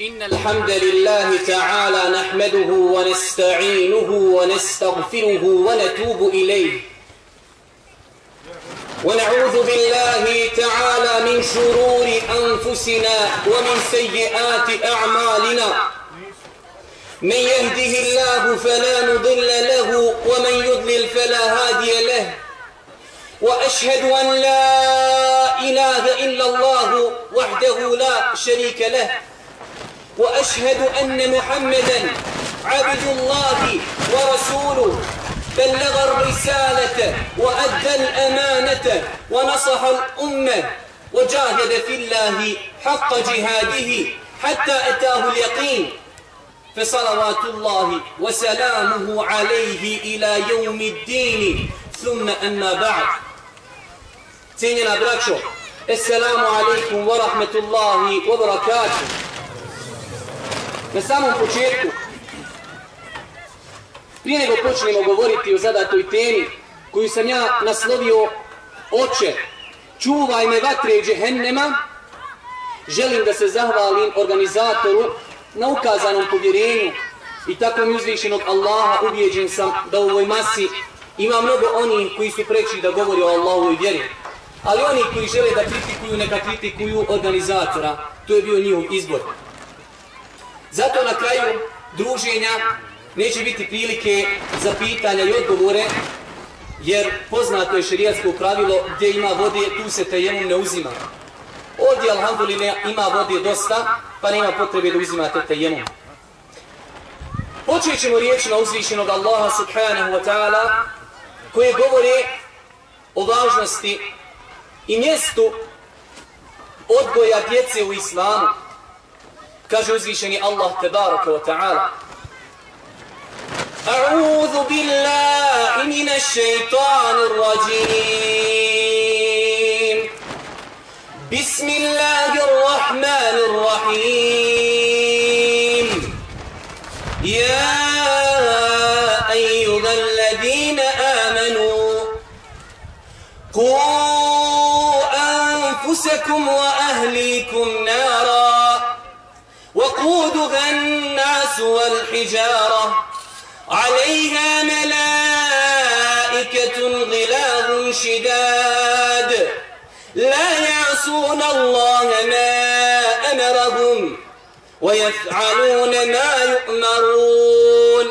إن الحمد لله تعالى نحمده ونستعينه ونستغفره ونتوب إليه. ونعوذ بالله تعالى من شرور أنفسنا ومن سيئات أعمالنا. من يهده الله فلا مضل له ومن يضلل فلا هادي له. وأشهد أن لا إله إلا الله وحده لا شريك له. وأشهد أن محمدا عبد الله ورسوله بلغ الرسالة وأدى الأمانة ونصح الأمة وجاهد في الله حق جهاده حتى أتاه اليقين. فصلوات الله وسلامه عليه إلى يوم الدين. ثم أما بعد. سيدنا براكشو السلام عليكم ورحمة الله وبركاته Na samom početku, prije nego počnemo govoriti o zadatoj temi koju sam ja naslovio Oče, čuvaj me vatre džehennema, želim da se zahvalim organizatoru na ukazanom povjerenju i tako mi uzvišenog Allaha ubijeđen sam da u ovoj masi ima mnogo onih koji su preći da govori o Allahovoj vjeri. Ali oni koji žele da kritikuju, neka kritikuju organizatora. To je bio njihov izbor. Zato na kraju druženja neće biti prilike za pitanja i odgovore, jer poznato je šerijatsko pravilo gdje ima vode, tu se tejemum ne uzima. Ovdje, alhamdulillah, ima vode dosta, pa nema potrebe da uzimate tejemum. Počet ćemo riječima uzvišenog Allaha subhanahu wa ta'ala, koje govore o važnosti i mjestu odgoja djece u islamu. Kaže Allah tebaraka wa ta'ala أعوذ بالله من الشيطان الرجيم. بسم الله الرحمن الرحيم. يا أيها الذين آمنوا قوا أنفسكم وأهليكم نارا. يقودها الناس والحجارة. عليها ملائكة غلاظ شداد. لا يعصون الله ما أمرهم ويفعلون ما يؤمرون.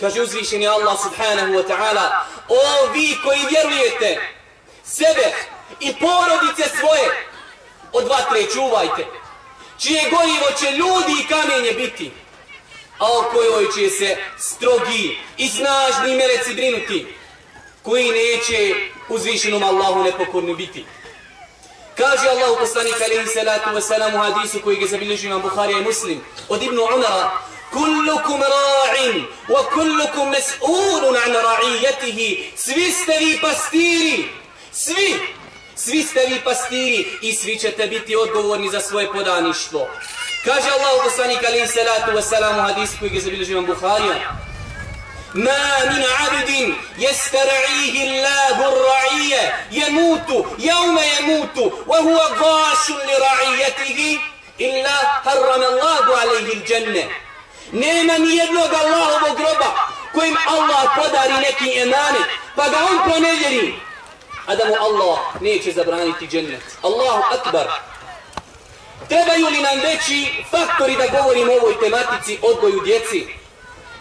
كجزيشن يا الله سبحانه وتعالى؟ أو في كوي ويرويته سبه i porodice svoje od vatre čije gorivo će ljudi i kamenje biti a o kojoj će se strogi i snažni meleci brinuti, koji neće uzvišenom Allahu nepokorni biti. Kaže Allah poslanik alaihi salatu wasalam u hadisu koji ga zabilježi imam Buharija i Muslim od Ibnu Umara Kullukum ra'in wa kullukum mas'ulun an ra'iyatihi Svi ste vi pastiri, svi, svi ste vi pastiri i svi ćete biti odgovorni za svoje podaništvo. Kaže Allah poslanik alaihi salatu wasalam u hadisu koji ga zabilježi imam Buharija ما من عبد يسترعيه الله الرعية يموت يوم يموت وهو غاش لرعيته إلا حرم الله عليه الجنة nema ni jednog Allahovog groba kojim Allah podari neki emanet pa ga on pronevjeri a da mu Allah neće zabraniti džennet Allahu akbar trebaju li nam veći faktori da govorimo o ovoj tematici odgoju djeci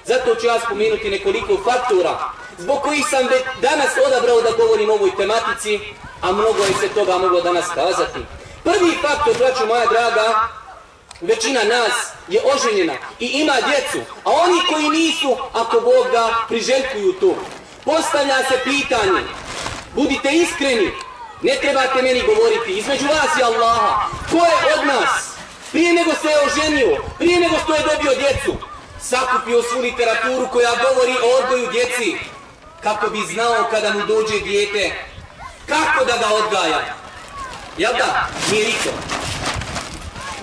Zato ću ja spomenuti nekoliko faktora zbog kojih sam već danas odabrao da govorim o ovoj tematici, a mnogo je se toga moglo danas kazati. Prvi faktor, braću moja draga, većina nas je oženjena i ima djecu, a oni koji nisu, ako Bog da priželjkuju to. Postavlja se pitanje, budite iskreni, ne trebate meni govoriti, između vas i Allaha, ko je od nas, prije nego se je oženio, prije nego što je dobio djecu, sakupio svu literaturu koja govori o odgoju djeci, kako bi znao kada mu dođe dijete, kako da ga odgaja. Jel da? Nije niko.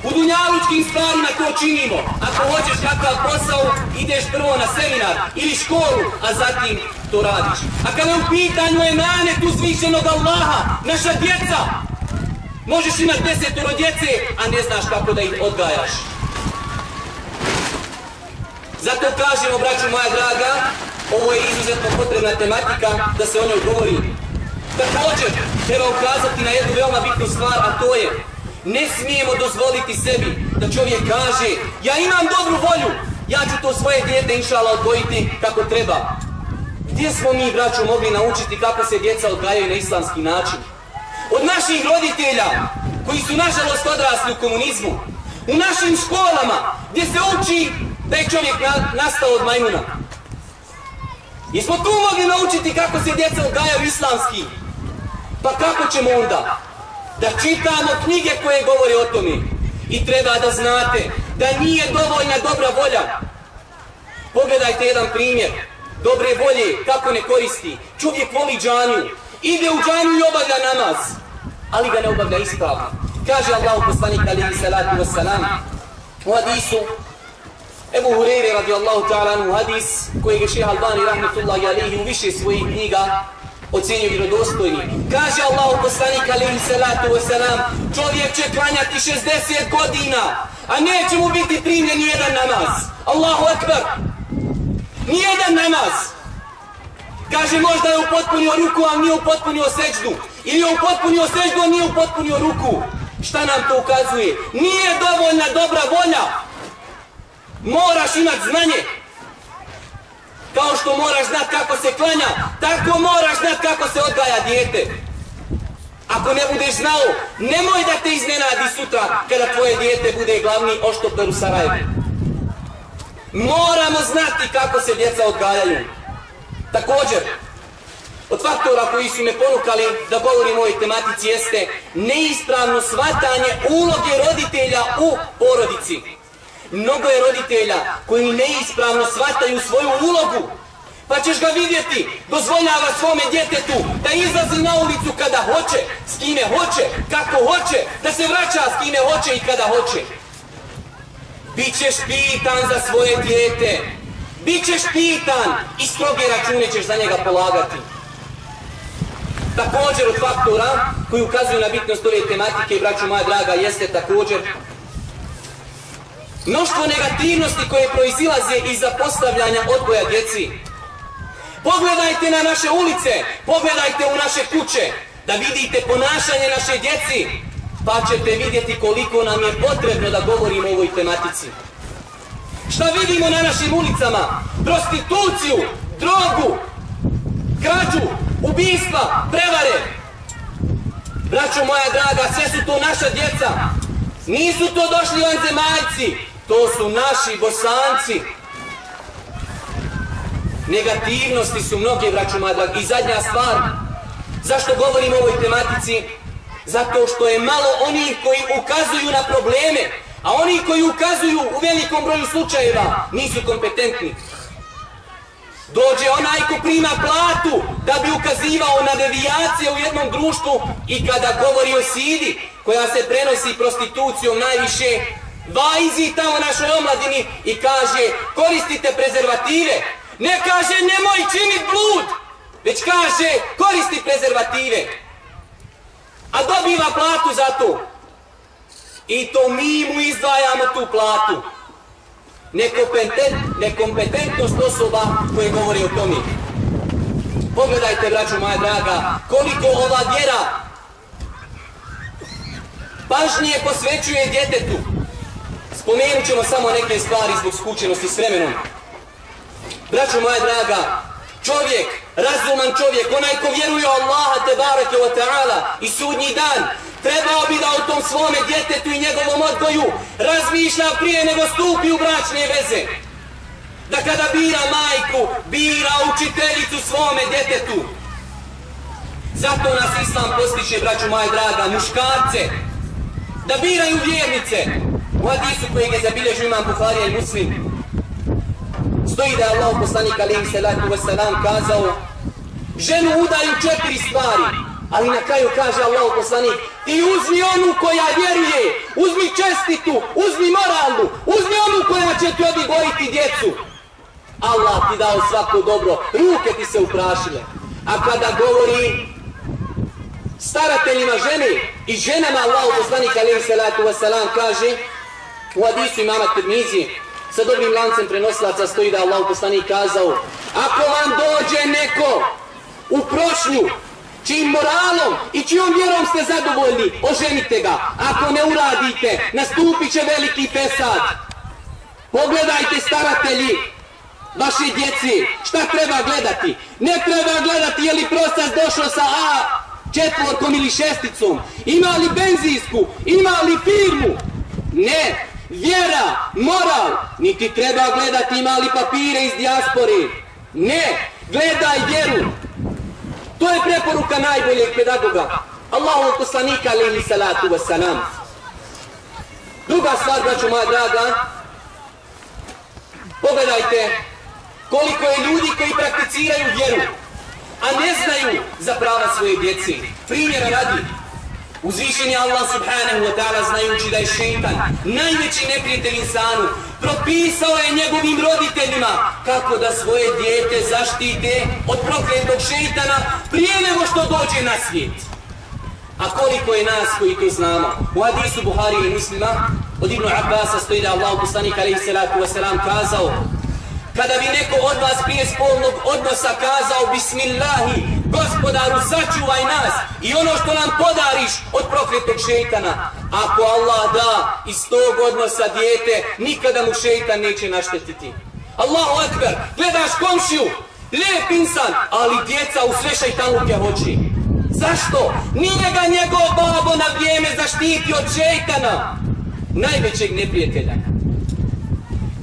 U dunjalučkim stvarima to činimo. Ako hoćeš kakav posao, ideš prvo na seminar ili školu, a zatim to radiš. A kada u pitanju emanet uzvišenog Allaha, naša djeca, možeš imati desetoro djece, a ne znaš kako da ih odgajaš. Zato kažemo, braću moja draga, ovo je izuzetno potrebna tematika da se o njoj govori. Također, treba ukazati na jednu veoma bitnu stvar, a to je ne smijemo dozvoliti sebi da čovjek kaže ja imam dobru volju, ja ću to svoje dijete inšala odgojiti kako treba. Gdje smo mi, braću, mogli naučiti kako se djeca odgajaju na islamski način? Od naših roditelja, koji su nažalost odrasli u komunizmu, u našim školama, gdje se uči da je čovjek nastao od majmuna. Jesmo tu mogli naučiti kako se djeca odgajaju islamski? Pa kako ćemo onda? Da čitamo knjige koje govore o tome. I treba da znate da nije dovoljna dobra volja. Pogledajte jedan primjer. Dobre volje, kako ne koristi. Čovjek voli džaniju. Ide u džaniju i obavlja namaz. Ali ga ne obavlja ispravno. Kaže Allah poslanik alihi salatu wasalam u hadisu Ebu Hureyre radijallahu ta'ala u hadis koji je šeha Albani rahmetullahi alihi u više svojih knjiga ocjenio vjerodostojni. Kaže Allah poslanik alihi salatu wasalam čovjek će klanjati 60 godina a neće mu biti primljen nijedan namaz. Allahu akbar. Nijedan namaz. Kaže možda je upotpunio ruku, a nije upotpunio seđdu. Ili je upotpunio seđdu, a nije upotpunio ruku. Šta nam to ukazuje? Nije dovoljna dobra volja. Moraš imat znanje. Kao što moraš znat kako se klanja, tako moraš znat kako se odgaja dijete. Ako ne budeš znao, nemoj da te iznenadi sutra kada tvoje dijete bude glavni oštopler u Sarajevu. Moramo znati kako se djeca odgajaju. Također, od faktora koji su me ponukali da govorim o ovoj tematici jeste neispravno shvatanje uloge roditelja u porodici. Mnogo je roditelja koji neispravno shvataju svoju ulogu. Pa ćeš ga vidjeti, dozvoljava svome djetetu da izlazi na ulicu kada hoće, s kime hoće, kako hoće, da se vraća s kime hoće i kada hoće. Bićeš pitan za svoje djete. Bićeš pitan i stroge račune ćeš za njega polagati. Također od faktora koji ukazuju na bitnost ove tematike, braću moja draga, jeste također mnoštvo negativnosti koje proizilaze iz zapostavljanja odgoja djeci. Pogledajte na naše ulice, pogledajte u naše kuće, da vidite ponašanje naše djeci, pa ćete vidjeti koliko nam je potrebno da govorimo o ovoj tematici. Šta vidimo na našim ulicama? Prostituciju, drogu, krađu, ubijstva, prevare. Braćo moja draga, sve su to naša djeca. Nisu to došli vanzemaljci, to su naši bosanci. Negativnosti su mnoge, braćo moja draga. I zadnja stvar, zašto govorim o ovoj tematici? Zato što je malo onih koji ukazuju na probleme, a oni koji ukazuju u velikom broju slučajeva nisu kompetentni. Dođe onaj ko prima platu da bi ukazivao na devijacije u jednom društvu i kada govori o sidi koja se prenosi prostitucijom najviše, vajzi tamo našoj omladini i kaže koristite prezervative. Ne kaže nemoj činit blud, već kaže koristi prezervative. A dobiva platu za to. I to mi mu izdvajamo tu platu nekompetentnost osoba koje govori o tome. Pogledajte, braću moja draga, koliko ova vjera pažnije posvećuje djetetu. Spomenut ćemo samo neke stvari zbog skućenosti s vremenom. Braću moja draga, čovjek, razuman čovjek, onaj ko vjeruje Allaha te barake wa ta'ala i sudnji dan, Trebao bi da u tom svome djetetu i njegovom odgoju razmišlja prije nego stupi u bračne veze. Da kada bira majku, bira učiteljicu svome djetetu. Zato nas Islam postiče, braću moje draga, muškarce, da biraju vjernice. U hadisu kojeg je zabilježio imam i Muslim, stoji da je Allah poslanik alaihi salatu wasalam kazao ženu udaju četiri stvari, ali na kraju kaže Allah poslanik ti uzmi onu koja vjeruje, uzmi čestitu, uzmi moralnu, uzmi onu koja će ti odigojiti djecu. Allah ti dao svako dobro, ruke ti se uprašile. A kada govori starateljima žene i ženama Allah poslanik alaihi salatu wasalam kaže u hadisu imama Tirmizi sa dobrim lancem prenosilaca stoji da Allah poslanik kazao ako vam dođe neko u prošnju čijim moralom i čijom vjerom ste zadovoljni, oženite ga. Ako ne uradite, nastupit će veliki pesad. Pogledajte staratelji vaše djeci, šta treba gledati? Ne treba gledati je li prostac došao sa A četvorkom ili šesticom, ima li benzinsku, ima li firmu. Ne, vjera, moral, niti treba gledati ima li papire iz dijaspore. Ne, gledaj vjeru. To je preporuka najboljeg pedagoga. Allahu poslanika alaihi salatu wasalam. Druga stvar, braću moja draga, pogledajte koliko je ljudi koji prakticiraju vjeru, a ne znaju za prava svoje djeci. Primjera radi, uzvišen je Allah subhanahu wa ta'ala znajući da je šeitan najveći neprijatelj insanu, propisao je njegovim roditeljima kako da svoje dijete zaštite od prokletog šeitana prije nego što dođe na svijet. A koliko je nas koji to znamo? U hadisu Buhari i muslima od Ibnu Abbasa stoji da Allah poslanik alaihi salatu wasalam kazao kada bi neko od vas prije spolnog odnosa kazao Bismillahi, gospodaru sačuvaj nas i ono što nam podariš od prokretog šeitana. Ako Allah da iz tog odnosa dijete, nikada mu šeitan neće naštetiti. Allahu akbar, gledaš komšiju, lijep insan, ali djeca u sve šeitanluke hoći. Zašto? Nije ga njegov babo na vrijeme zaštiti od šeitana, najvećeg neprijatelja.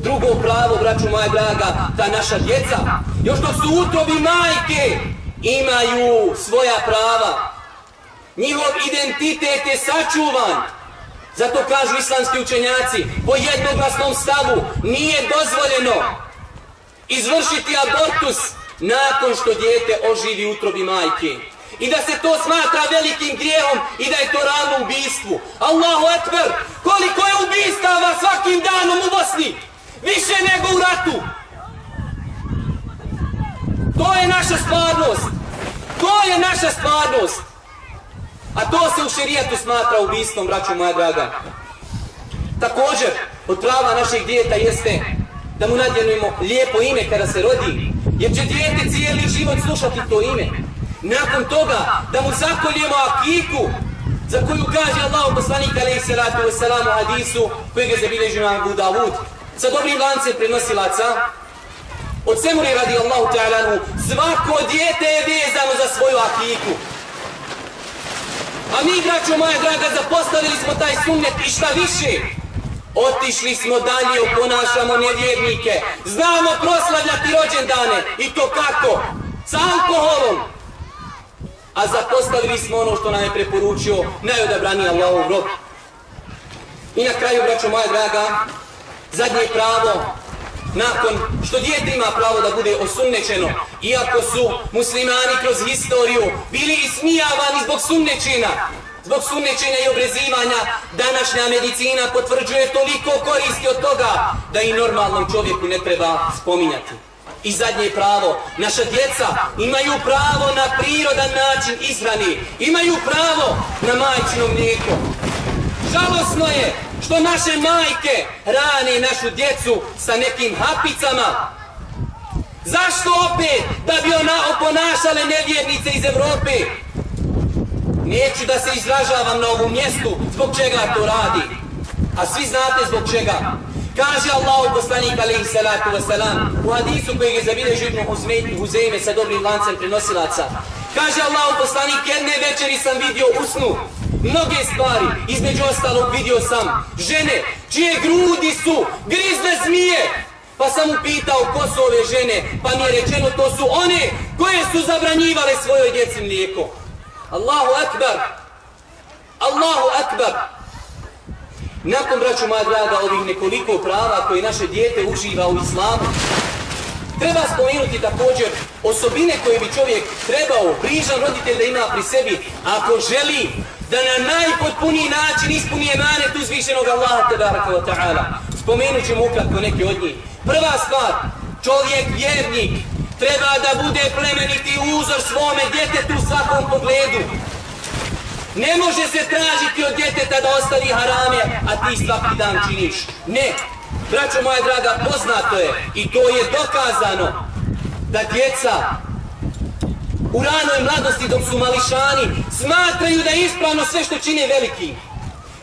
Drugo pravo, braću moja draga, ta naša djeca, još dok su utrobi majke, imaju svoja prava. Njihov identitet je sačuvan. Zato kažu islamski učenjaci, po jednoglasnom stavu nije dozvoljeno izvršiti abortus nakon što dijete oživi utrobi majke. I da se to smatra velikim grijehom i da je to ravno ubistvu. Allahu ekber, koliko je ubistava svakim danom u Bosni? Više nego u ratu. To je naša stvarnost. To je naša stvarnost. A to se u šerijatu smatra ubistvom, braćo moja draga. Također, od prava našeg dijeta jeste da mu nadjenujemo lijepo ime kada se rodi, jer će dijete cijeli život slušati to ime. Nakon toga, da mu zakoljemo akiku, za koju kaže Allah poslanik alaihi salatu wasalam u hadisu, kojeg je zabilježio Abu Dawud, sa dobrim lancem prenosilaca, od Semuri radi Allahu ta'alanu, svako dijete je vezano za svoju akiku. A mi, braćo moja draga, zapostavili smo taj sunnet i šta više, otišli smo dalje, oponašamo nevjernike, znamo proslavljati rođendane i to kako? Sa alkoholom. A zapostavili smo ono što nam je preporučio najodabrani Allahov rob. I na kraju, braćo moja draga, zadnje pravo, nakon što dijete ima pravo da bude osunnečeno, iako su muslimani kroz historiju bili ismijavani zbog sunnečina, zbog sunnečenja i obrezivanja, današnja medicina potvrđuje toliko koristi od toga da i normalnom čovjeku ne treba spominjati. I zadnje pravo, naša djeca imaju pravo na prirodan način ishrani, imaju pravo na majčino mlijeko. Žalosno je što naše majke rane našu djecu sa nekim hapicama. Zašto opet? Da bi ona oponašale nevjernice iz Evrope. Neću da se izražavam na ovom mjestu zbog čega to radi. A svi znate zbog čega. Kaže Allah poslanik alaihi salatu wasalam u hadisu kojeg je zabilježio Ibn Huzeyme sa dobrim lancem prenosilaca. Kaže Allah poslanik jedne večeri sam vidio usnu mnoge stvari. Između ostalog vidio sam žene čije grudi su grizne zmije. Pa sam upitao ko su ove žene, pa mi je rečeno to su one koje su zabranjivale svojoj djeci mlijeko. Allahu akbar! Allahu akbar! Nakon, braću moja draga, ovih nekoliko prava koje naše dijete uživa u islamu, treba spomenuti također osobine koje bi čovjek trebao, brižan roditelj da ima pri sebi, ako želi da na najpotpuniji način ispuni emanet uzvišenog Allaha tebaraka wa ta'ala. Spomenut ćemo ukratko neke od njih. Prva stvar, čovjek vjernik treba da bude plemeniti uzor svome djetetu u svakom pogledu. Ne može se tražiti od djeteta da ostavi harame, a ti svaki dan činiš. Ne. Braćo moja draga, poznato je i to je dokazano da djeca u ranoj mladosti dok su mališani smatraju da je ispravno sve što čine veliki.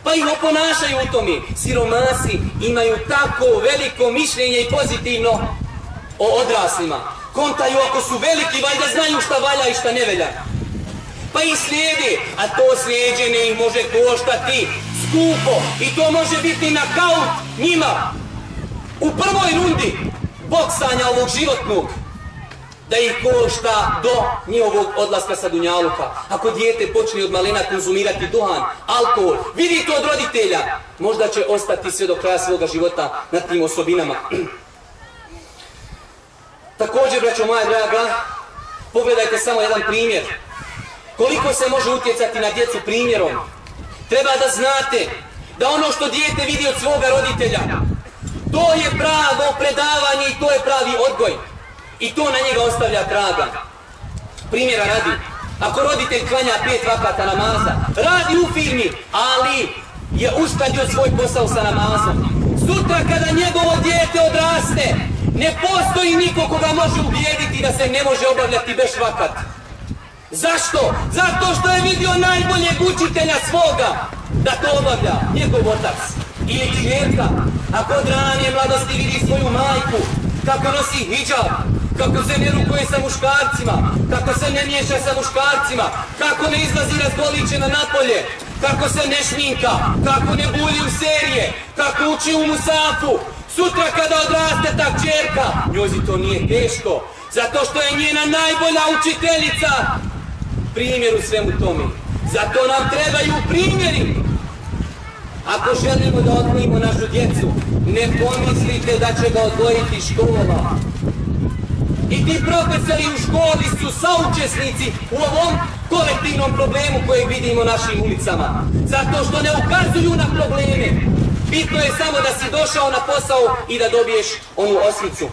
Pa ih oponašaju u tome. Siromasi imaju tako veliko mišljenje i pozitivno o odraslima. Kontaju ako su veliki, valjda znaju šta valja i šta ne velja. Pa ih slijedi, a to slijeđenje ih može koštati skupo. I to može biti na kaut njima. U prvoj rundi boksanja ovog životnog da ih košta do njihovog odlaska sa Dunjaluka. Ako dijete počne od malena konzumirati duhan, alkohol, vidi to od roditelja, možda će ostati sve do kraja svoga života na tim osobinama. Također, braćo moja draga, pogledajte samo jedan primjer. Koliko se može utjecati na djecu primjerom? Treba da znate da ono što dijete vidi od svoga roditelja, to je pravo predavanje i to je pravi odgoj. I to na njega ostavlja traga. Primjera radi. Ako roditelj klanja pet vakata namaza, radi u firmi, ali je uskladio svoj posao sa namazom. Sutra kada njegovo dijete odraste, ne postoji niko koga može ubijediti da se ne može obavljati bez vakat. Zašto? Zato što je vidio najboljeg učitelja svoga da to obavlja, njegov otac ili čerka. Ako od ranje mladosti vidi svoju majku, kako nosi hijab, kako se ne rukuje sa muškarcima, kako se ne miješa sa muškarcima, kako ne izlazi razgoličena napolje, kako se ne šminka, kako ne bulji u serije, kako uči u musafu. Sutra kada odraste ta čerka, njozi to nije teško, zato što je njena najbolja učiteljica primjer u svemu tome. Zato nam trebaju primjeri. Ako želimo da odgojimo našu djecu, ne pomislite da će ga odgojiti škola. I ti profesori u školi su saučesnici u ovom kolektivnom problemu kojeg vidimo našim ulicama. Zato što ne ukazuju na probleme. Bitno je samo da si došao na posao i da dobiješ onu osmicu.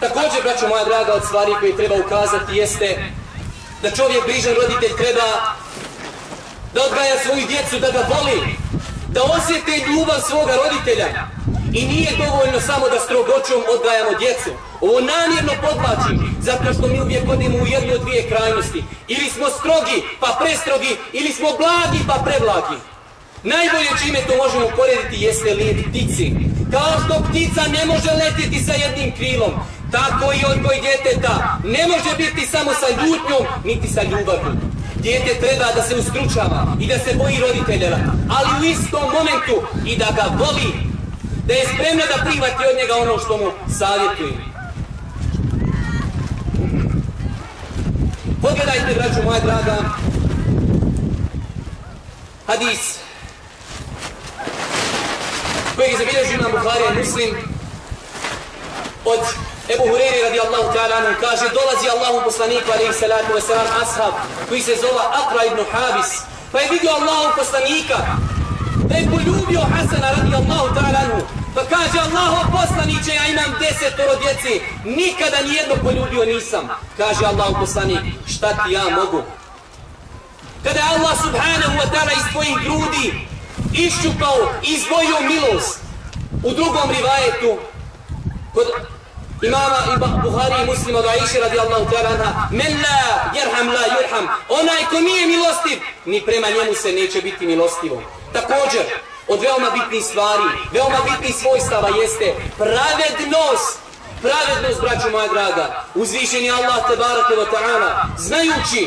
Također, braćo moja draga, od stvari koje treba ukazati jeste da čovjek brižan roditelj treba da odgaja svoju djecu, da ga voli, da osjete ljubav svoga roditelja. I nije dovoljno samo da strogoćom odgajamo djecu. Ovo namjerno podlačim, zato što mi uvijek odimo u jednu od dvije krajnosti. Ili smo strogi, pa prestrogi, ili smo blagi, pa preblagi. Najbolje čime to možemo porediti jeste lijep ptici. Kao što ptica ne može letjeti sa jednim krilom, tako i odgoj djeteta ne može biti samo sa ljutnjom, niti sa ljubavljom. Dijete treba da se ustručava i da se boji roditelja, ali u istom momentu i da ga voli, da je spremna da prihvati od njega ono što mu savjetuje. Pogledajte, braću moja draga, hadis kojeg zabilježi imam Buharija Muslim od Ebu Hureyri radijallahu ta'ala anhu kaže dolazi Allahu poslaniku alaihi salatu wasalam ashab koji se zova Akra ibn Habis pa je vidio Allahu poslanika da je poljubio Hasana radijallahu ta'ala anhu pa kaže Allahu poslaniće ja imam desetoro djeci nikada nijedno poljubio nisam. Kaže Allahu poslanik šta ti ja mogu? Kada Allah subhanahu wa ta'ala iz tvojih grudi iščupao izdvojio milost u drugom rivajetu kod imama Buhari i muslima od Aisha radijallahu ta'ala men la jerham la jurham onaj ko nije milostiv ni prema njemu se neće biti milostivo. Također od veoma bitnih stvari veoma bitnih svojstava jeste pravednost. Pravednost braću moja draga. Uzvišeni Allah tebarake wa ta'ala znajući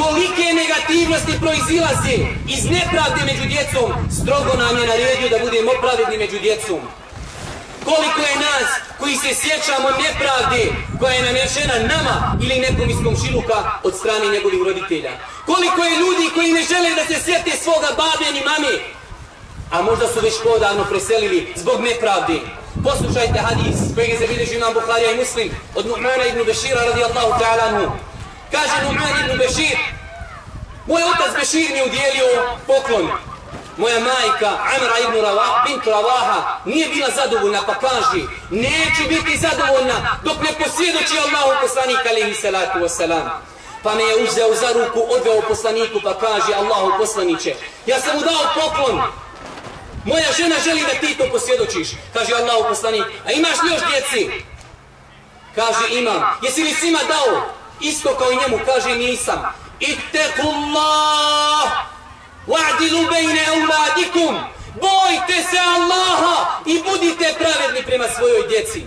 kolike negativnosti proizilaze iz nepravde među djecom strogo nam je naredio da budemo pravedni među djecom koliko je nas koji se sjećamo nepravde koja je nanešena nama ili nekom iz komšiluka od strane njegovih roditelja. Koliko je ljudi koji ne žele da se sjete svoga babe ni mame, a možda su već podavno preselili zbog nepravde. Poslušajte hadis kojeg je zabilježio nam Bukharija i Muslim od Nu'mana ibn Bešira radijallahu ta'ala. Kaže Nu'man ibn Bešir, moj otac Bešir mi udjelio poklon moja majka Amra ibn Ravah, bint Ravaha nije bila zadovoljna pa kaže neću biti zadovoljna dok ne posvjedoči Allahu poslanik alaihi salatu wasalam. Pa me je uzeo za ruku, odveo poslaniku pa kaže Allahu poslaniće, ja sam mu dao poklon. Moja žena želi da ti to posvjedočiš. Kaže Allahu poslanik, a imaš li još djeci? Kaže imam. Jesi li svima dao? Isto kao i njemu, kaže nisam. Ittakullah! Wa'dilu bejne auladikum! Bojte se Allaha i budite pravedni prema svojoj djeci.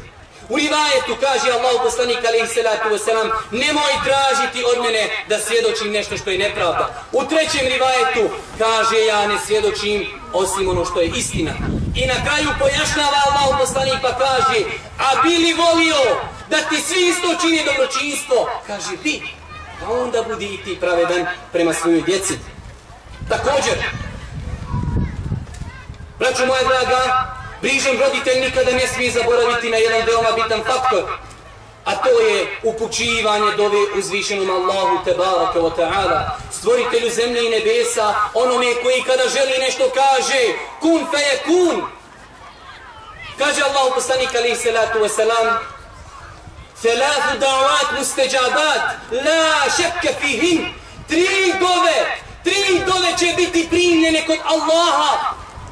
U rivajetu kaže Allah poslanik alaihi salatu wasalam nemoj tražiti od mene da svjedočim nešto što je nepravda. U trećem rivajetu kaže ja ne svjedočim osim ono što je istina. I na kraju pojašnjava Allah poslanik pa kaže a bili volio da ti svi isto čini dobročinstvo? Kaže bi. Pa onda budi i ti pravedan prema svojoj djeci. Također, braćo moja draga, Brižan roditelj nikada ne smije zaboraviti na jedan veoma bitan faktor, a to je upućivanje dove uzvišenom Allahu tebaraka wa ta'ala, stvoritelju zemlje i nebesa, onome koji kada želi nešto kaže, kun fe je kun. Kaže Allahu poslanik alaihi salatu wa salam, Thalathu da'vat la šepke fihim, tri dove, tri dove će biti primljene kod Allaha,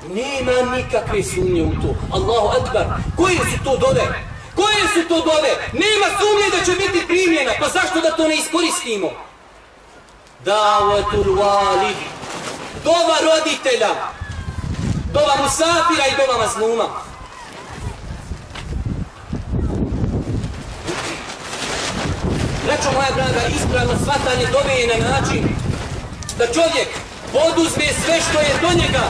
nema nikakve sumnje u to. Allahu akbar. Koje su to dove? Koje su to dove? Nema sumnje da će biti primljena. Pa zašto da to ne iskoristimo? Davatul walid. Dova roditelja. Dova musafira i dova mazluma. Rečo moja draga, ispravno shvatanje dove je na način da čovjek poduzme sve što je do njega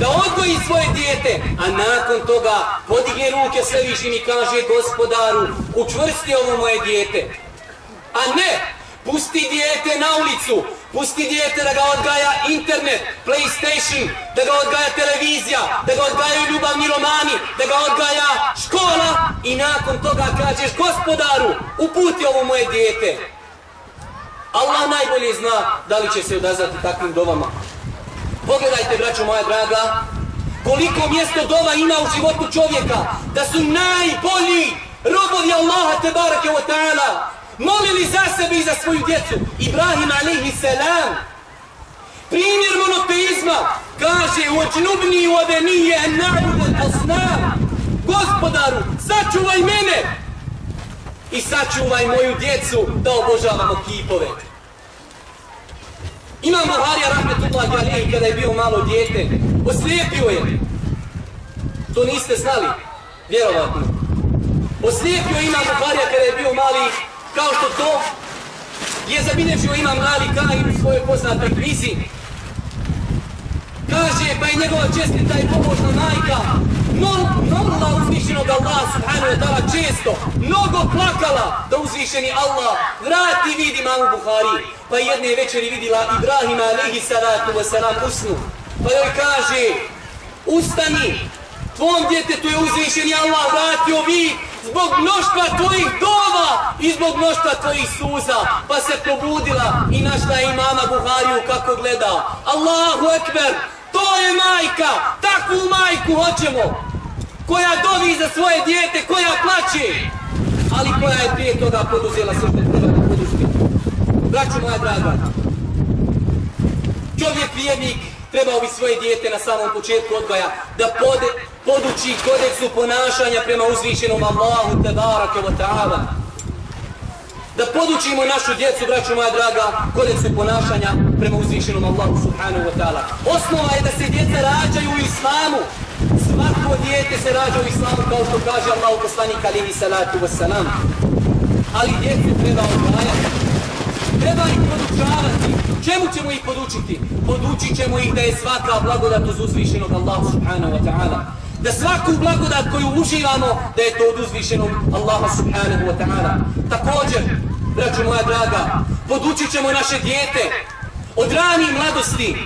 da odgoji svoje dijete, a nakon toga podigne ruke svevišnjim i kaže gospodaru, učvrsti ovo moje dijete. A ne, pusti dijete na ulicu, pusti dijete da ga odgaja internet, playstation, da ga odgaja televizija, da ga odgajaju ljubavni romani, da ga odgaja škola i nakon toga kažeš gospodaru, uputi ovo moje dijete. Allah najbolje zna da li će se odazvati takvim dovama. Pogledajte, braćo moja draga, koliko mjesto dova ima u životu čovjeka, da su najbolji robovi Allaha te barake wa ta'ala molili za sebe i za svoju djecu. Ibrahim alaihi salam, primjer monoteizma, kaže uočnubni u avenije en na'budan asnam, gospodaru, sačuvaj mene i sačuvaj moju djecu da obožavamo kipove. Imam Buharija rahmetullahi alihi kada je bio malo dijete, oslijepio je. To niste znali, vjerovatno. Oslijepio Imam Buharija kada je bio mali, kao što to je zabilježio Imam Mali Kain u svojoj poznatoj krizi. Kaže, pa je njegova čestita i pomožna majka molila uzvišenog Allah subhanahu wa ta'ala često, mnogo plakala da uzvišeni Allah vrati vidi mamu Buhari. Pa jedne večeri vidila Ibrahima alaihi salatu wa salam usnu. Pa joj kaže, ustani, tvom djetetu je uzvišeni Allah vratio vid zbog mnoštva tvojih dova i zbog mnoštva tvojih suza. Pa se probudila i našla imama Buhariju kako gleda. Allahu ekber, to je majka, takvu majku hoćemo. Koja dovi za svoje dijete, koja plaće. Ali koja je prije toga poduzela sve što treba da. Braću moja draga, čovjek vjernik trebao bi svoje dijete na samom početku odgoja da pode, poduči kodeksu ponašanja prema uzvišenom Allahu te barake wa ta'ala. Da podučimo našu djecu, braću moja draga, kodeksu ponašanja prema uzvišenom Allahu subhanahu wa ta'ala. Osnova je da se djeca rađaju u islamu. Svako dijete se rađa u islamu kao što kaže Allah poslanik alihi salatu wassalam. Ali djecu treba odgajati. Treba ih podučavati. Čemu ćemo ih podučiti? Podučit ćemo ih da je svaka blagodat uz uzvišenog Allahu subhanahu wa ta'ala. Da svaku blagodat koju uživamo, da je to od uzvišenog Allaha subhanahu wa ta'ala. Također, braću moja draga, podučit ćemo naše dijete od rani mladosti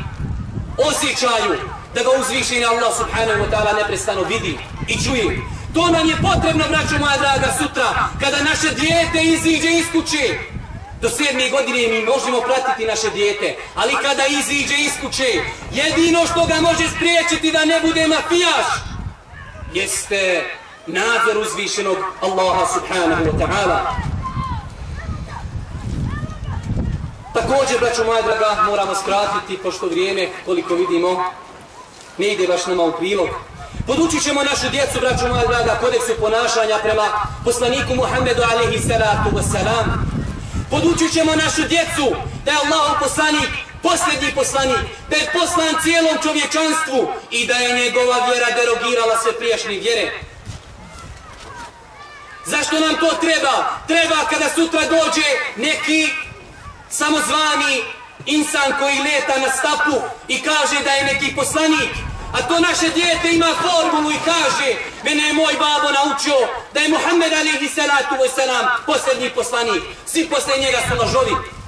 osjećaju da ga uzvišeni Allah subhanahu wa ta'ala neprestano vidi i čuje. To nam je potrebno, braću moja draga, sutra, kada naše dijete iziđe iz kuće, Do sedme godine mi možemo pratiti naše dijete, ali kada iziđe iz kuće, jedino što ga može spriječiti da ne bude mafijaš, jeste nadzor uzvišenog Allaha subhanahu wa ta'ala. Također, braćo moja draga, moramo skratiti, pošto vrijeme, koliko vidimo, ne ide baš nama u prilog. Podučit ćemo našu djecu, braćo moja draga, kodeksu ponašanja prema poslaniku Muhammedu alaihi salatu wasalam. Podučit ćemo našu djecu da je Allah poslanik, posljednji poslanik, da je poslan cijelom čovječanstvu i da je njegova vjera derogirala sve prijašnje vjere. Zašto nam to treba? Treba kada sutra dođe neki samozvani insan koji leta na stapu i kaže da je neki poslanik, a to naše dijete ima formulu i kaže mene je moj babo naučio da je Muhammed alihi salatu wasalam posljednji poslanik. Svi posle njega su lažovi.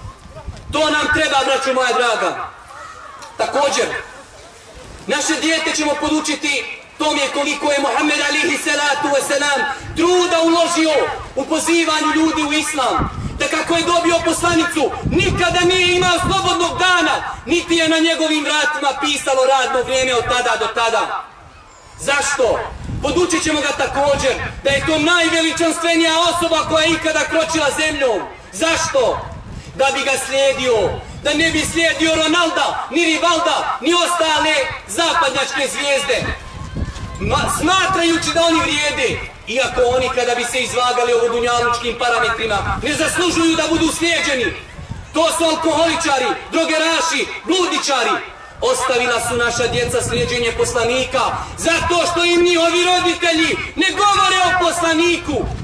To nam treba, braću moja draga. Također, naše dijete ćemo podučiti tome koliko je Muhammed alihi salatu wasalam truda uložio u pozivanju ljudi u islam da kako je dobio poslanicu, nikada nije imao slobodnog dana, niti je na njegovim vratima pisalo radno vrijeme od tada do tada. Zašto? Podučit ćemo ga također da je to najveličanstvenija osoba koja je ikada kročila zemljom. Zašto? Da bi ga slijedio, da ne bi slijedio Ronalda, ni Rivalda, ni ostale zapadnjačke zvijezde. Ma, smatrajući da oni vrijede, iako oni kada bi se izvagali ovo dunjalučkim parametrima, ne zaslužuju da budu slijeđeni. To su alkoholičari, drogeraši, bludičari. Ostavila su naša djeca slijeđenje poslanika, zato što im njihovi roditelji ne govore o poslaniku.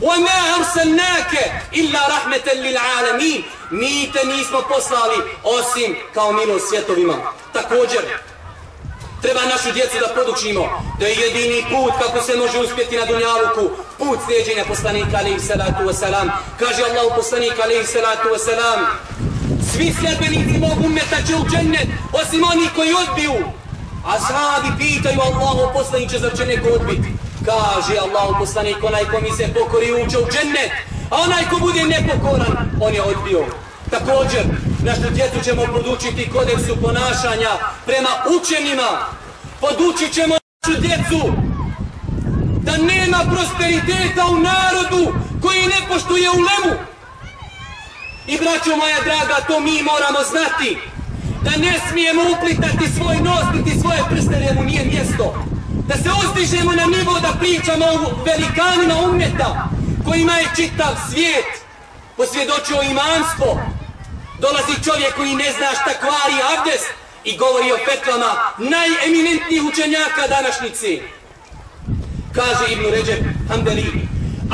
وَمَا أَرْسَلْنَاكَ إِلَّا رَحْمَةً لِلْعَالَمِينَ Mi te nismo poslali osim kao milost svjetovima. Također, Treba našu djecu da podučimo da je jedini put kako se može uspjeti na Dunjaluku, put slijeđenja poslanika alaihi salatu wasalam. Kaže Allah poslanika alaihi salatu wasalam, svi sljedbenici mogu umeta će u džennet, osim oni koji odbiju. A sahabi pitaju Allahu poslaniće za će neko odbiti. Kaže Allahu poslanik, onaj ko mi se pokori uče u džennet, a onaj ko bude nepokoran, on je odbio. Također, našu djecu ćemo podučiti kodeksu ponašanja prema učenima. Podučit ćemo našu djecu da nema prosperiteta u narodu koji ne poštuje u lemu. I braćo moja draga, to mi moramo znati. Da ne smijemo uplitati svoj nos niti svoje prste, jer mu nije mjesto. Da se uzdižemo na nivo da pričamo o velikanima umjeta kojima je čitav svijet posvjedočio imanstvo, Dolazi čovjek koji ne zna šta kvari abdes i govori o fetvama najeminentnijih učenjaka današnjici. Kaže Ibn Ređeb Hanbeli,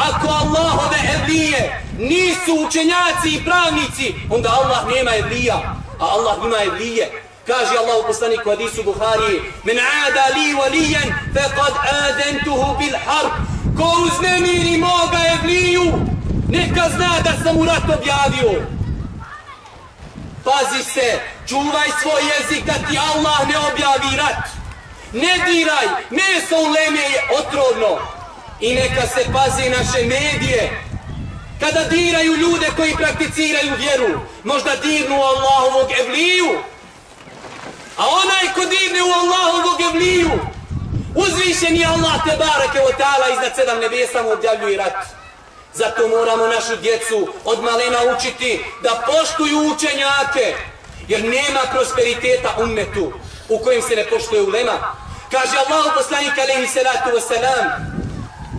ako Allahove evlije nisu učenjaci i pravnici, onda Allah nema evlija, a Allah ima evlije. Kaže Allah u poslaniku hadisu Buhari, men ada li walijen, fekad adentuhu bil harb, ko uznemiri moga evliju, neka zna da sam u rat objavio. Pazi se, čuvaj svoj jezik da ti Allah ne objavi rat. Ne diraj, meso u leme je otrovno. I neka se pazi naše medije. Kada diraju ljude koji prakticiraju vjeru, možda dirnu Allahovog evliju. A onaj ko dirne u Allahovog evliju, uzvišen je Allah te barake o ta'ala iznad sedam nebesa mu objavljuje rat. Zato moramo našu djecu od malena učiti da poštuju učenjake, jer nema prosperiteta ummetu u kojem se ne poštuje ulema. Kaže Allah poslanika alaihi salatu wasalam,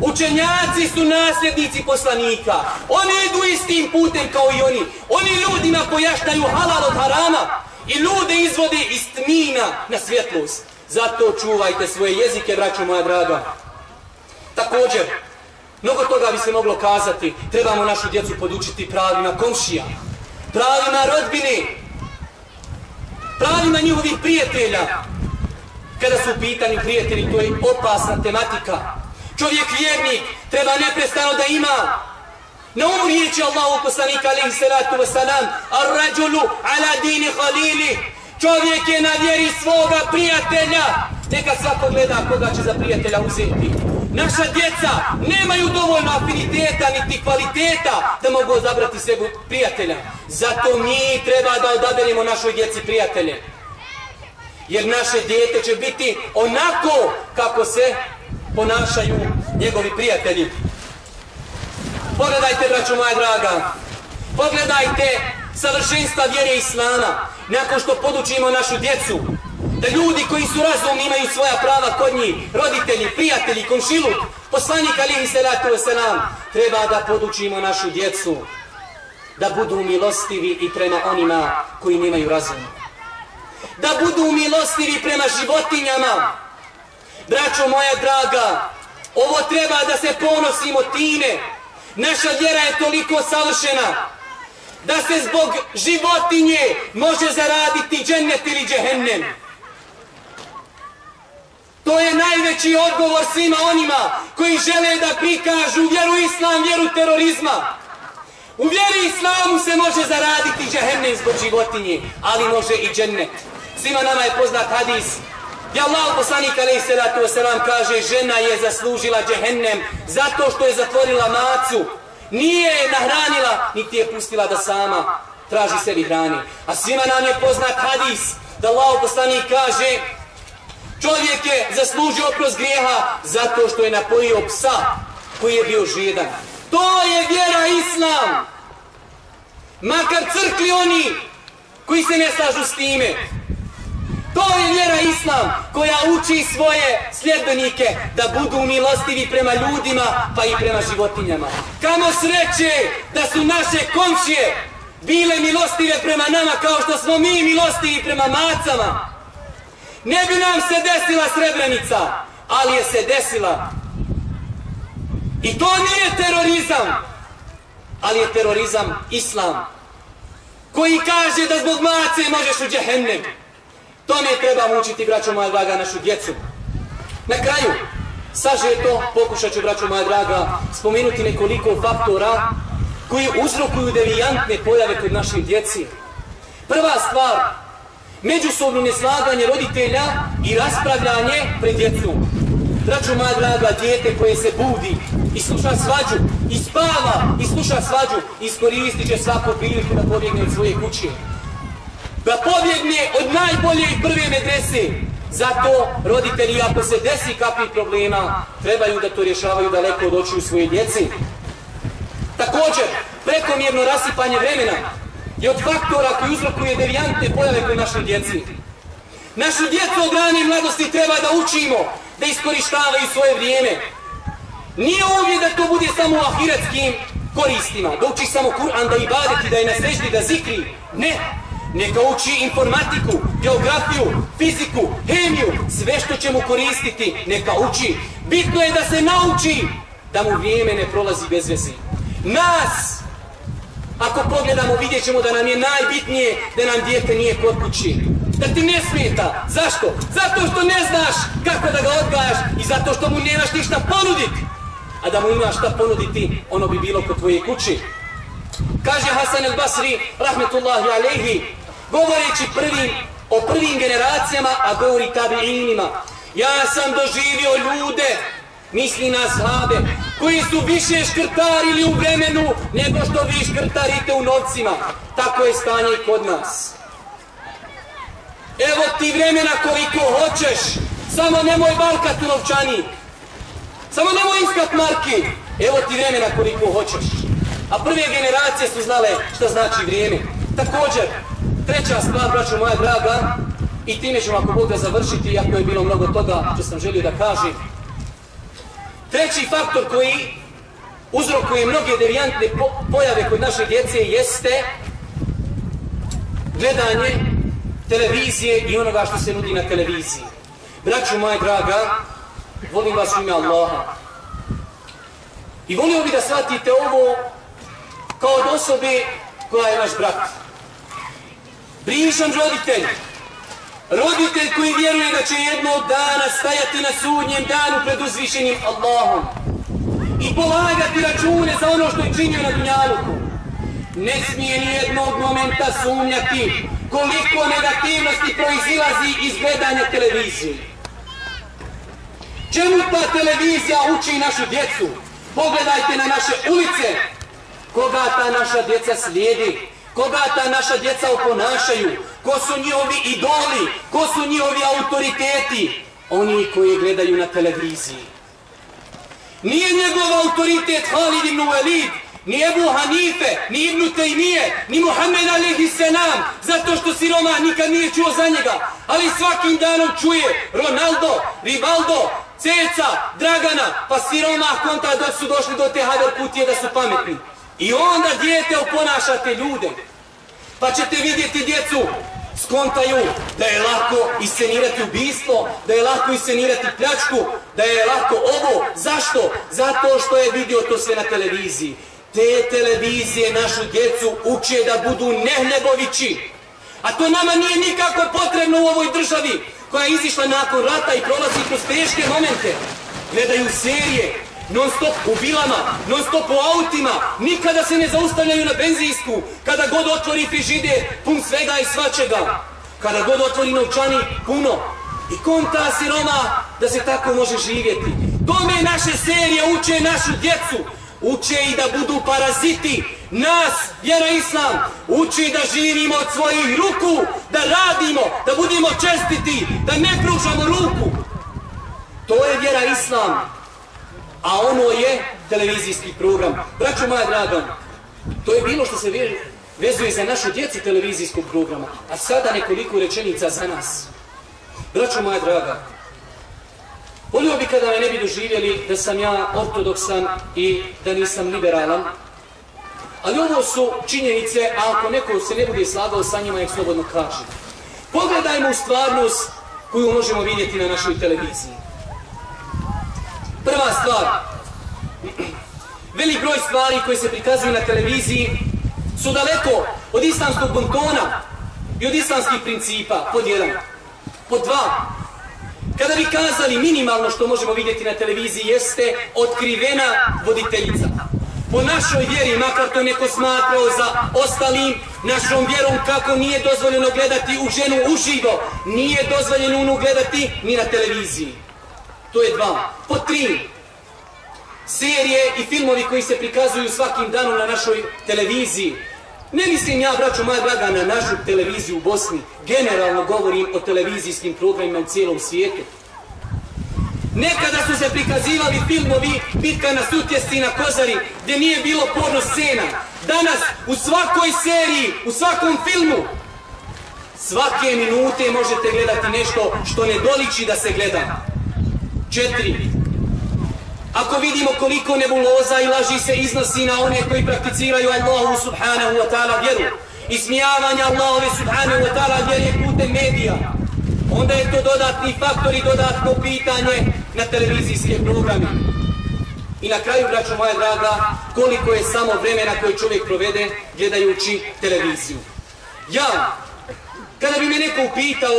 učenjaci su nasljednici poslanika, oni idu istim putem kao i oni, oni ljudima pojašnjaju halal od harama i ljude izvode iz tmina na svjetlost. Zato čuvajte svoje jezike, braćo moja draga. Također, Mnogo toga bi se moglo kazati. Trebamo našu djecu podučiti pravima komšija, pravima rodbine, pravima njihovih prijatelja. Kada su u pitanju prijatelji, to je opasna tematika. Čovjek vjernik treba neprestano da ima na umu riječi Allahu poslanika alaihi salatu wasalam ar-rađulu ala dini halili čovjek je na vjeri svoga prijatelja neka svako gleda koga će za prijatelja uzeti Naša djeca nemaju dovoljno afiniteta niti kvaliteta da mogu odabrati sebu prijatelja. Zato mi treba da odaberimo našoj djeci prijatelje. Jer naše djete će biti onako kako se ponašaju njegovi prijatelji. Pogledajte, braću moja draga, Pogledajte savršenstva vjere Islama. Nakon što podučimo našu djecu, da ljudi koji su razumni imaju svoja prava kod njih, roditelji, prijatelji, komšiluk, poslanik alihi salatu wasalam, treba da podučimo našu djecu da budu milostivi i prema onima koji nemaju razum. Da budu milostivi prema životinjama. Braćo moja draga, ovo treba da se ponosimo time. Naša vjera je toliko savršena da se zbog životinje može zaraditi džennet ili džehennem. To je najveći odgovor svima onima koji žele da prikažu vjeru islam, vjeru terorizma. U vjeri islamu se može zaraditi džehennem zbog životinje, ali može i džennet. Svima nama je poznat hadis gdje Allah poslanik alaih salatu wasalam kaže žena je zaslužila džehennem zato što je zatvorila macu. Nije je nahranila, niti je pustila da sama traži sebi hrani. A svima nam je poznat hadis da Allah poslanik kaže čovjek je zaslužio oprost grijeha zato što je napojio psa koji je bio žijedan. To je vjera Islam. Makar crkli oni koji se ne slažu s time. To je vjera Islam koja uči svoje sljedbenike da budu milostivi prema ljudima pa i prema životinjama. Kamo sreće da su naše komšije bile milostive prema nama kao što smo mi milostivi prema macama. Ne bi nam se desila srebrenica, ali je se desila i to nije terorizam, ali je terorizam islam, koji kaže da zbog mace možeš u džehennem. To mi treba učiti, braćo moja draga, našu djecu. Na kraju, sažeto, pokušat ću, braćo moja draga, spomenuti nekoliko faktora koji uzrokuju devijantne pojave kod naših djeci. Prva stvar, međusobno neslaganje roditelja i raspravljanje pred djecom. Braćo moja draga, djete koje se budi i sluša svađu, i spava i sluša svađu, iskoristit će svaku priliku da pobjegne od svoje kuće. Da pobjegne od najbolje i prve medrese. Zato roditelji, ako se desi kakvih problema, trebaju da to rješavaju daleko od očiju svoje djeci. Također, prekomjerno rasipanje vremena je od faktora koji uzrokuje devijantne pojave kod našoj djeci. Našu djecu od rane mladosti treba da učimo da iskorištavaju svoje vrijeme. Nije ovdje da to bude samo u ahiretskim koristima, da uči samo Kur'an, da ibadeti, da je na seždi, da zikri. Ne, neka uči informatiku, geografiju, fiziku, hemiju, sve što će mu koristiti, neka uči. Bitno je da se nauči da mu vrijeme ne prolazi bez veze. Nas, ako pogledamo, vidjet ćemo da nam je najbitnije da nam dijete nije kod kući da ti ne smeta. Zašto? Zato što ne znaš kako da ga odgajaš i zato što mu nemaš ništa ponuditi. A da mu imaš šta ponuditi, ono bi bilo kod tvoje kući. Kaže Hasan el-Basri, rahmetullahi alaihi, govoreći prvim, o prvim generacijama, a govori tabiinima. Ja sam doživio ljude, misli na slabe, koji su više škrtarili u vremenu nego što vi škrtarite u novcima. Tako je stanje i kod nas. Evo ti vremena koliko hoćeš, samo nemoj balkat novčani. Samo nemoj iskat marki. Evo ti vremena koliko hoćeš. A prve generacije su znale šta znači vrijeme. Također, treća stvar, braćo moja draga, i time ćemo ako Bog da završiti, iako je bilo mnogo toga što sam želio da kažem. Treći faktor koji uzrokuje mnoge devijantne pojave kod naše djece jeste gledanje televizije i onoga što se nudi na televiziji. Braću moja draga, volim vas u ime Allaha. I volio bi da shvatite ovo kao od osobe koja je vaš brat. Brižan roditelj. Roditelj koji vjeruje da će jednog dana stajati na sudnjem danu pred uzvišenim Allahom. I polagati račune za ono što je činio na dunjaluku. Ne smije ni jednog momenta sumnjati koliko negativnosti proizilazi iz gledanja televizije. Čemu ta televizija uči našu djecu? Pogledajte na naše ulice. Koga ta naša djeca slijedi? Koga ta naša djeca oponašaju? Ko su njihovi idoli? Ko su njihovi autoriteti? Oni koji gledaju na televiziji. Nije njegov autoritet Halid ibn Walid, ni Ebu Hanife, ni Ibnu Tejmije, ni Muhammed Alihi Senam, zato što siroma nikad nije čuo za njega. Ali svakim danom čuje Ronaldo, Rivaldo, Ceca, Dragana, pa siroma konta da su došli do te haver putije da su pametni. I onda dijete oponašate ljude. Pa ćete vidjeti djecu skontaju da je lako iscenirati ubistvo, da je lako iscenirati pljačku, da je lako ovo. Zašto? Zato što je vidio to sve na televiziji. Te televizije našu djecu uče da budu nehnebovići. A to nama nije nikako potrebno u ovoj državi koja je izišla nakon rata i prolazi kroz teške momente. Gledaju serije, non stop u vilama, non stop u autima, nikada se ne zaustavljaju na benzinsku, kada god otvori frižide, pun svega i svačega, kada god otvori novčani, puno. I konta siroma da se tako može živjeti. Tome naše serije uče našu djecu, uče i da budu paraziti, nas, vjera Islam, uči da živimo od svojih ruku, da radimo, da budemo čestiti, da ne pružamo ruku. To je vjera Islam a ono je televizijski program. Braćo moja draga, to je bilo što se vezuje za našu djecu televizijskog programa, a sada nekoliko rečenica za nas. Braćo moja draga, volio bi kada me ne bi doživjeli da sam ja ortodoksan i da nisam liberalan, ali ovo su činjenice, a ako neko se ne bude slagao sa njima, nek slobodno kaže. Pogledajmo u stvarnost koju možemo vidjeti na našoj televiziji. Prva stvar, velik broj stvari koje se prikazuju na televiziji su daleko od islamskog bontona i od islamskih principa, pod jedan. Pod dva, kada bi kazali minimalno što možemo vidjeti na televiziji jeste otkrivena voditeljica. Po našoj vjeri, makar to neko smatrao za ostalim, našom vjerom kako nije dozvoljeno gledati u ženu uživo, nije dozvoljeno unu gledati ni na televiziji. To je dva. Po tri. Serije i filmovi koji se prikazuju svakim danom na našoj televiziji. Ne mislim ja, braću moja draga, na našu televiziju u Bosni. Generalno govorim o televizijskim programima u cijelom svijetu. Nekada su se prikazivali filmovi Bitka na sutjesti na Kozari gdje nije bilo porno scena. Danas u svakoj seriji, u svakom filmu svake minute možete gledati nešto što ne doliči da se gleda. Četiri. Ako vidimo koliko nebuloza i laži se iznosi na one koji prakticiraju Allahu subhanahu wa ta'ala vjeru, smijavanje Allahove subhanahu wa ta'ala vjeru putem medija, onda je to dodatni faktor i dodatno pitanje na televizijske programe. I na kraju, braćo moja draga, koliko je samo vremena koje čovjek provede gledajući televiziju. Ja, kada bi me neko upitao,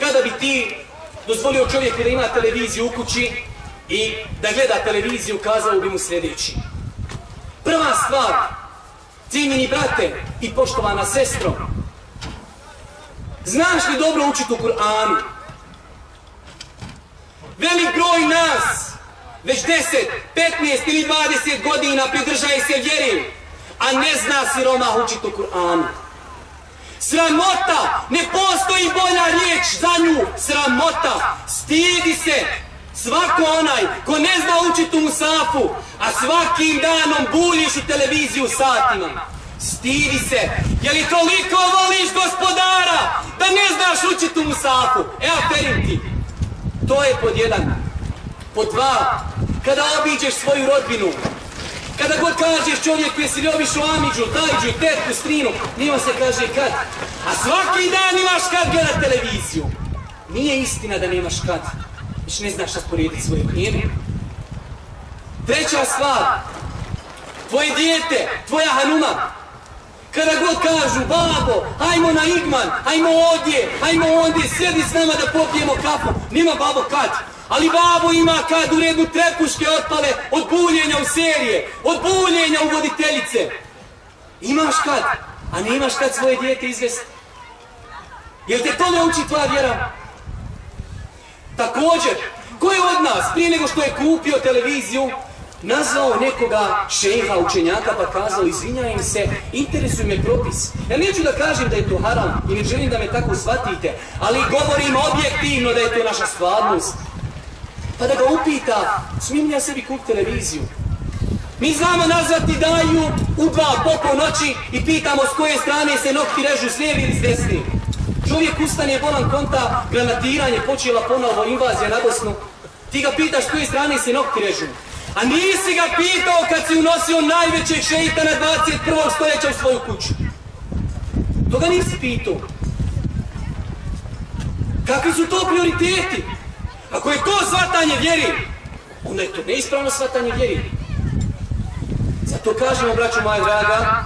kada bi ti dozvolio čovjeku da ima televiziju u kući i da gleda televiziju, kazao bi mu sljedeći. Prva stvar, cijenjeni brate i poštovana sestro, znaš li dobro učiti u Kur'anu? Velik broj nas, već 10, 15 ili 20 godina pridržaje se vjeri, a ne zna siroma učiti u Kur'anu. Sramota! Ne postoji bolja riječ za nju! Sramota! Stidi se! Svako onaj ko ne zna učiti u Musafu, a svakim danom buljiš u televiziju satima. Stidi se! Je li toliko voliš gospodara da ne znaš učiti u Musafu? Evo, perim ti. To je pod jedan. Pod dva. Kada obiđeš svoju rodbinu, kada god kažeš čovjeku jesi li oviš u Amidžu, Tajđu, tetku, strinu, njima se kaže kad. A svaki dan imaš kad gledat televiziju. Nije istina da nemaš kad. Već ne znaš rasporediti svoje vrijeme. Treća stvar. Tvoje dijete, tvoja hanuma. Kada god kažu, babo, hajmo na Igman, hajmo ovdje, hajmo ondje, sjedi s nama da popijemo kafu. Nima babo kad. Ali babo ima kad u redu trepuške otpale od buljenja u serije, od buljenja u voditeljice. Imaš kad, a ne imaš kad svoje dijete izvesti. Jel te to ne uči tvoja vjera? Također, ko je od nas prije nego što je kupio televiziju nazvao nekoga šeha učenjaka pa kazao izvinjajem se, interesuje me propis. Ja neću da kažem da je to haram i ne želim da me tako shvatite, ali govorim objektivno da je to naša stvarnost. Pa da ga upita, smijem ja sebi kup televiziju? Mi znamo nazvati daju u dva noći i pitamo s koje strane se nokti režu s lijevi ili s desni. Čovjek ustane bolan konta, granatiranje, počela ponovo invazija na Bosnu. Ti ga pitaš s koje strane se nokti režu. A nisi ga pitao kad si unosio najvećeg šeitana 21. stoljeća u svoju kuću. To ga nisi pitao. Kakvi su to prioriteti? Ako je to svatanje vjeri, onda je to neispravno svatanje vjeri. Zato kažemo, braću moja draga,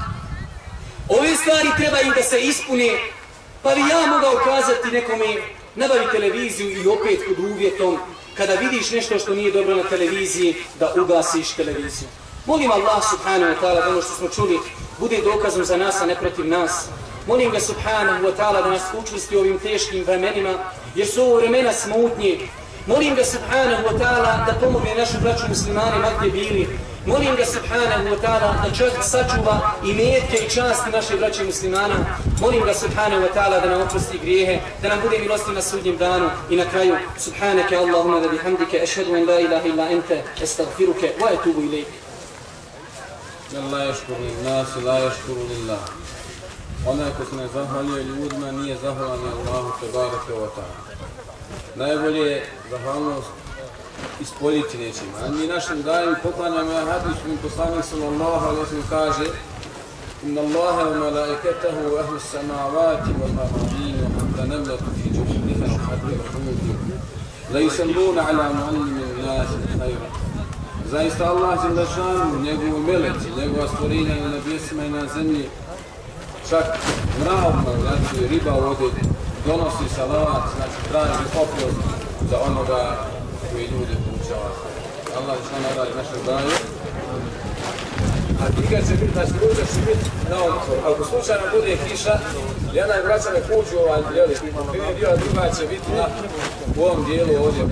ove stvari treba im da se ispune, pa bi ja mogao kazati nekome, nabavi televiziju i opet pod uvjetom, kada vidiš nešto što nije dobro na televiziji, da ugasiš televiziju. Molim Allah subhanahu wa ta'ala da ono što smo čuli bude dokazom za nas, a ne protiv nas. Molim ga subhanahu wa ta'ala da nas učvrsti ovim teškim vremenima, jer su ovo vremena smutnje. Molim ga subhanahu wa ta'ala da pomogne našu braću muslimane ma gdje bili. Molim ga subhanahu wa ta'ala da čovjek sačuva i metke i časti naše braće muslimana. Molim ga subhanahu wa ta'ala da nam oprosti grijehe, da nam bude milosti na sudnjem danu i na kraju. Subhanake Allahumma da bihamdike, ešhedu en la ilaha illa ente, estagfiruke, wa etubu ilaik. Men la ješkuru nas i la ješkuru lillah. Onaj ko se ne zahvaljuje ljudima nije zahvalan Allahu te barake wa ta'ala. Najbolje je zahvalnost ispoljiti nečim. A mi našim dajem poklanjamo ja hadis mi poslanik sallallahu alaihi kaže samavati wa maradin wa hatta nemlatu fi džuhliha wa hadri wa humudu la yusalluna ala muallimin nasi khayra. Zaista Allah je lašanu, njegovu meleci, njegova stvorenja na nebesima i na zemlji, čak mravno, znači riba vode, donosi salavat, znači traži oprost za onoga koji ljude poučava. Allah je što nadali naše zdanje. A knjiga će biti, znači ručak će biti na. Ako slučajno bude kiša, jedna je vraća ne kuđu ovaj, jeli, prvi dio, a druga će biti na, u ovom dijelu ovdje.